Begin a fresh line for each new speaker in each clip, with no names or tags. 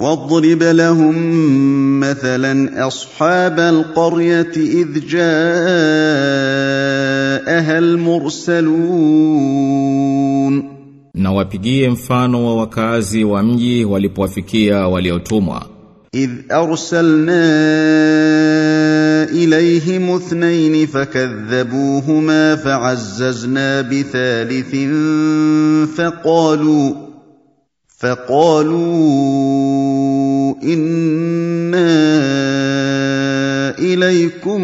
واضرب لهم مثلا أصحاب القرية إذ جاءها المرسلون.
Na wapigie mfano wa wakazi wa mji walipowafikia waliotumwa.
إذ أرسلنا إليهم اثنين فكذبوهما فعززنا بثالث فقالوا فقالوا انا اليكم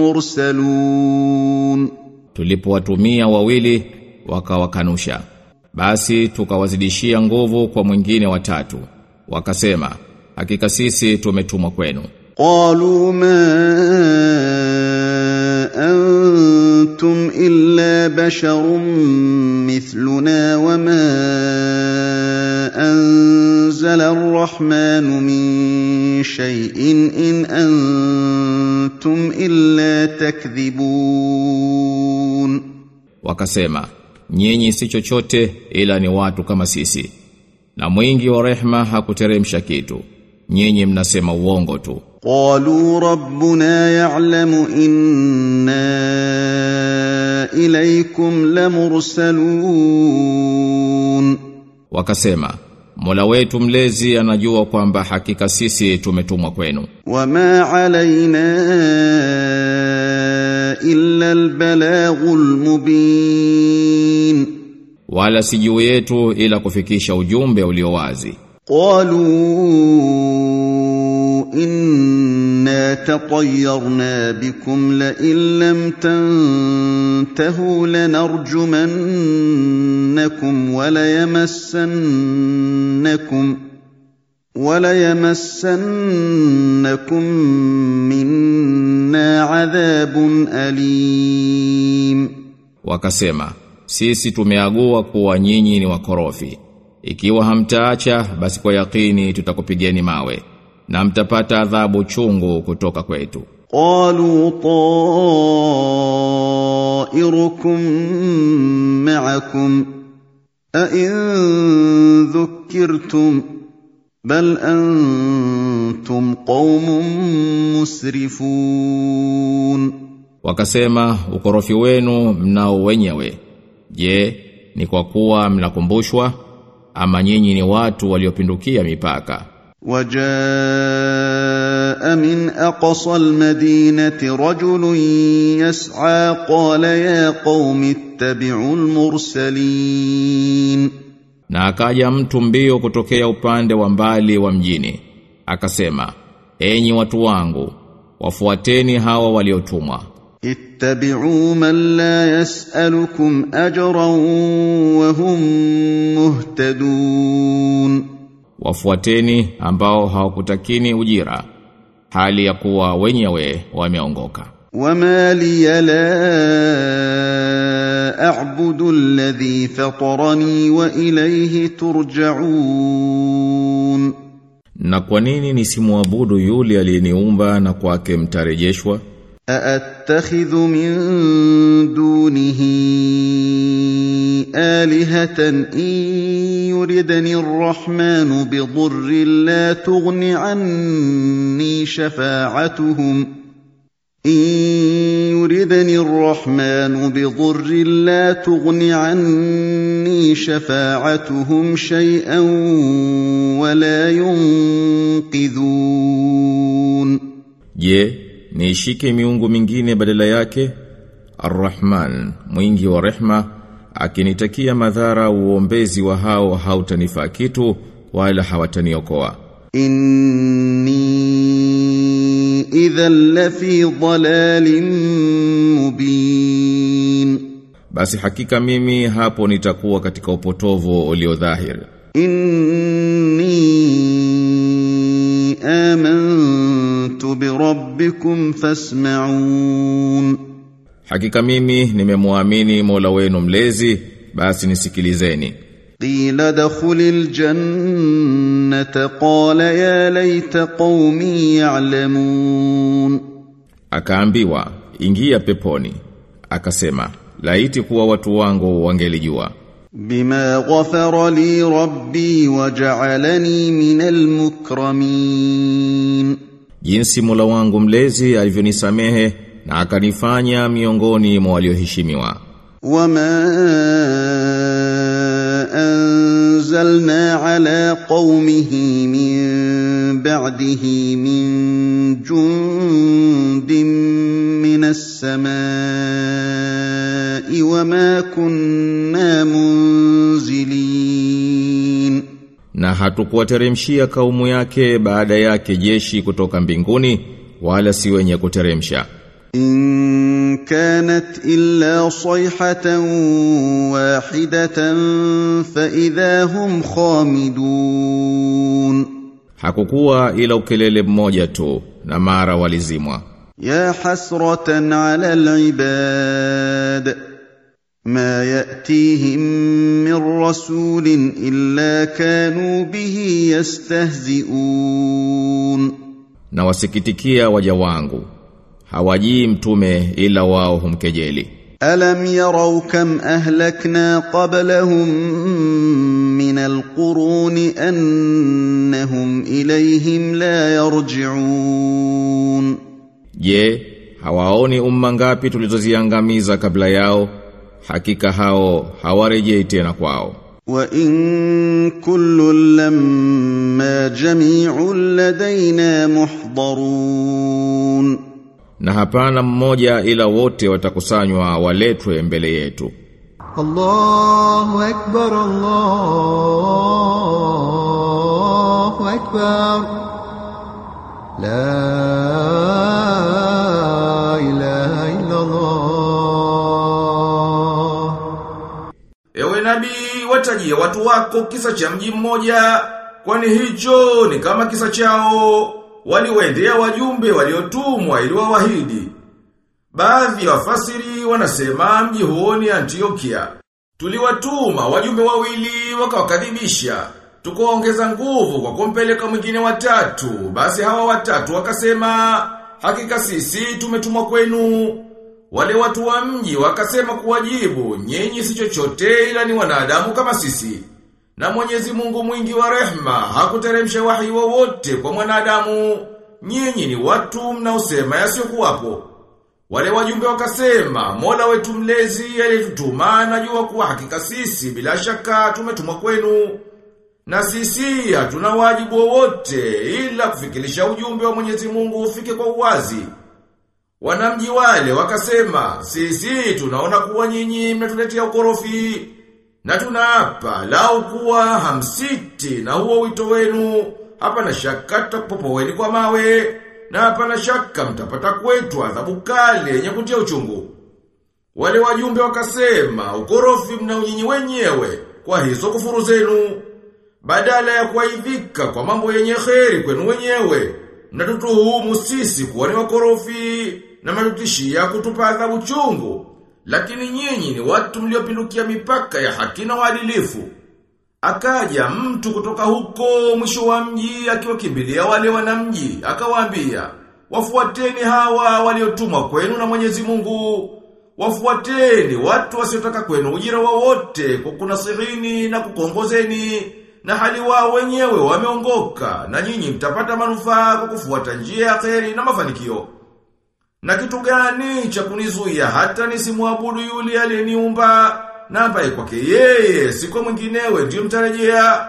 مرسلون
tulipowatumia wawili wakawakanusha basi tukawazidishia nguvu kwa mwingine watatu wakasema hakika sisi tumetumwa kwenu
قالوا ما انتم الا بشر مثلنا وما انزل الرحمن من شيء ان انتم الا تكذبون
wakasema nyinyi si chochote ila ni watu kama sisi na mwingi wa rehma hakuteremsha kitu nyinyi mnasema uongo tu
قالوا ربنا يعلم انا اليكم لمرسلون
wakasema Mola wetu mlezi anajua kwamba hakika sisi tumetumwa kwenu
وما علينا الا البلاغ المبين
wala si juu yetu ila kufikisha ujumbe ulio wazi
قالوا انا تطيرنا بكم لئن لم تنتهوا لنرجمنكم وليمسنكم وليمسنكم منا عذاب أليم
wakasema sisi tumeagua kuwa nyinyi ni wakorofi ikiwa hamtaacha basi kwa yakini tutakupigeni mawe na mtapata adhabu chungu kutoka kwetu.
Qalu ta'irukum ma'akum a in dhukirtum bal antum qaumun musrifun,
wakasema ukorofi wenu mnao wenyewe. Je, ni kwa kuwa mnakumbushwa ama nyinyi ni watu waliopindukia mipaka?
وجاء من أقصى المدينة رجل يسعى قال يا قوم اتبعوا المرسلين
na akaja mtu mbio kutokea upande wa mbali wa mjini akasema enyi watu wangu wafuateni hawa waliotumwa
اتبعوا من لا يسألكم أجرا وهم مهتدون
wafuateni ambao hawakutakini ujira hali ya kuwa wenyewe wameongoka.
Wama liya la a'budu alladhi fatarani wa ilayhi turja'un.
Na kwa nini nisimuabudu yule aliyeniumba na kwake mtarejeshwa?
Aattakhidhu min dunihi آلهة إن يردني الرحمن بضر لا تغن عني شفاعتهم. إن يردني الرحمن بضر لا تغن عني شفاعتهم شيئا ولا ينقذون.
Je niishike miungu mingine badala yake? Ar-Rahman mwingi wa rehma. akinitakia madhara uombezi wa hao hautanifaa kitu wala hawataniokoa.
Inni idhan la fi dhalalin mubin.
Basi hakika mimi hapo nitakuwa katika upotovu ulio dhahir.
Inni amantu bi rabbikum fasma'un.
Hakika mimi nimemwamini Mola wenu mlezi, basi nisikilizeni.
Qila dakhulil jannata qala ya laita qaumi ya'lamun.
Akaambiwa ingia peponi. Akasema laiti kuwa watu wangu wangelijua.
Bima ghafara li rabbi waja'alani minal mukramin.
Jinsi Mola wangu mlezi alivyonisamehe na akanifanya miongoni mwa walioheshimiwa.
Wama anzalna ala qaumihi min ba'dihi min jundin minas samai wama kunna munzilin.
Na hatukuwateremshia kaumu yake baada yake jeshi kutoka mbinguni wala si wenye kuteremsha.
إن كانت إلا صيحة واحدة فإذا هم خامدون
hakukuwa ila ukelele mmoja tu na mara walizimwa
يا حسرة على العباد ما يأتيهم من رسول إلا كانوا به يستهزئون
na wasikitikia waja wangu hawajii mtume ila wao humkejeli.
Alam yarau kam ahlakna qablahum min alquruni annahum ilayhim la yarji'un.
Je hawaoni umma ngapi tulizoziangamiza kabla yao? Hakika hao hawarejei tena kwao.
Wa in kullu lamma jami'un ladaina muhdharun
na hapana mmoja ila wote watakusanywa waletwe mbele yetu.
Allahu akbar Allahu akbar. La ilaha illa Allah
Ewe nabii watajie watu wako kisa cha mji mmoja kwani hicho ni kama kisa chao waliwaendea wajumbe waliotumwa ili wawahidi Baadhi wafasiri wanasema mji huo ni Antiokia. Tuliwatuma wajumbe wawili wakawakadhibisha. Tukaongeza nguvu kwa kumpeleka mwingine watatu. Basi hawa watatu wakasema hakika sisi tumetumwa kwenu. Wale watu wa mji wakasema kuwajibu, nyinyi si chochote ila ni wanadamu kama sisi. Na Mwenyezi Mungu mwingi wa rehma hakuteremsha wahi wowote kwa mwanadamu. Nyinyi ni watu mnaosema yasiyokuwapo. Wale wajumbe wakasema, Mola wetu mlezi aliyetutuma juwa kuwa hakika sisi bila shaka tumetumwa kwenu. Na sisi hatuna wajibu wowote ila kufikilisha ujumbe wa Mwenyezi Mungu ufike kwa uwazi. Wanamji wale wakasema, sisi tunaona kuwa nyinyi mnatuletea ukorofi, na tunaapa lau kuwa hamsiti na huo wito wenu, hapana shaka tapopoweni kwa mawe, na hapana shaka mtapata kwetu adhabu kale yenye kutia uchungu. Wale wajumbe wakasema, ukorofi mna unyinyi wenyewe, kwa hizo kufuru zenu, badala ya kuaidhika kwa mambo yenye kheri kwenu wenyewe, mnatutuhumu sisi kuwa ni wakorofi na matutishia kutupa adhabu chungu. Lakini nyinyi ni watu mliopindukia mipaka ya haki na uadilifu. Akaja mtu kutoka huko mwisho wa mji akiwakimbilia wale wana mji akawaambia, wafuateni hawa waliotumwa kwenu na Mwenyezi Mungu. Wafuateni watu wasiotaka kwenu ujira wowote kwa kunasihini na kukongozeni na hali wao wenyewe wameongoka na nyinyi mtapata manufaa kwa kufuata njia ya kheri na mafanikio. Na kitu gani cha kunizuia hata nisimwabudu yule aliyeniumba na ambaye kwake yeye si kwa mwinginewe ndiyo mtarejea?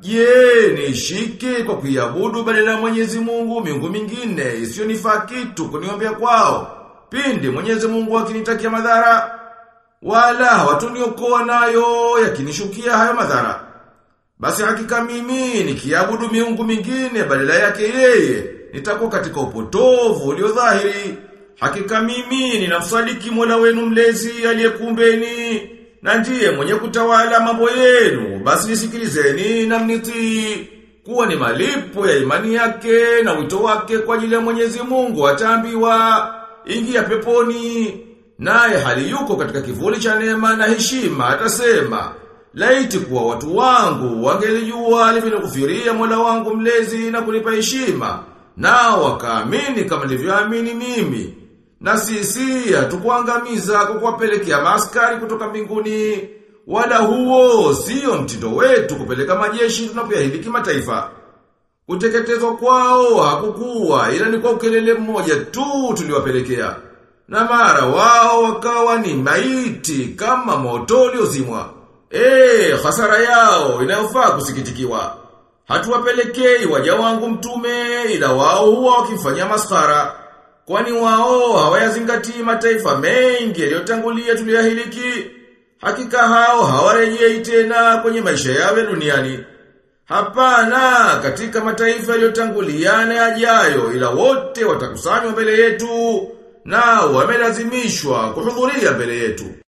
Je, nishike kwa kuiabudu badala ya Mwenyezi Mungu miungu mingine isiyonifaa kitu kuniombea kwao? Pindi Mwenyezi Mungu akinitakia madhara wala hawatuniokoa nayo yakinishukia hayo madhara. Basi hakika mimi nikiabudu miungu mingine badala yake yeye nitakuwa katika upotovu ulio dhahiri. Hakika mimi ninamsadiki Mola wenu mlezi aliyekumbeni na ndiye mwenye kutawala mambo yenu. Basi nisikilizeni na mnitii kuwa ni malipo ya imani yake na wito wake kwa ajili ya Mwenyezi Mungu ataambiwa ingia peponi. Naye hali yuko katika kivuli cha neema na heshima atasema Laiti kuwa watu wangu wangelijua alivyonikufiria Mola wangu mlezi na kunipa heshima nao wakaamini kama nilivyoamini mimi na sisi hatukuangamiza kwa kuwapelekea kutoka mbinguni Wala huo sio mtindo wetu kupeleka majeshi tunapoyahidi kimataifa. Kuteketezwa kwao hakukuwa ila ni kwa ukelele mmoja tu tuliwapelekea. Na mara wao wakawa ni maiti kama moto uliozimwa. Eh, hasara yao inayofaa kusikitikiwa. Hatuwapelekei waja wangu mtume ila wao huwa wakifanya maskara. Kwani wao hawayazingatii mataifa mengi yaliyotangulia tuliyahiliki. Hakika hao hawarejei tena kwenye maisha yao duniani. Hapana katika mataifa yaliyotanguliana yajayo ila wote watakusanywa mbele yetu na wamelazimishwa kuhudhuria mbele yetu.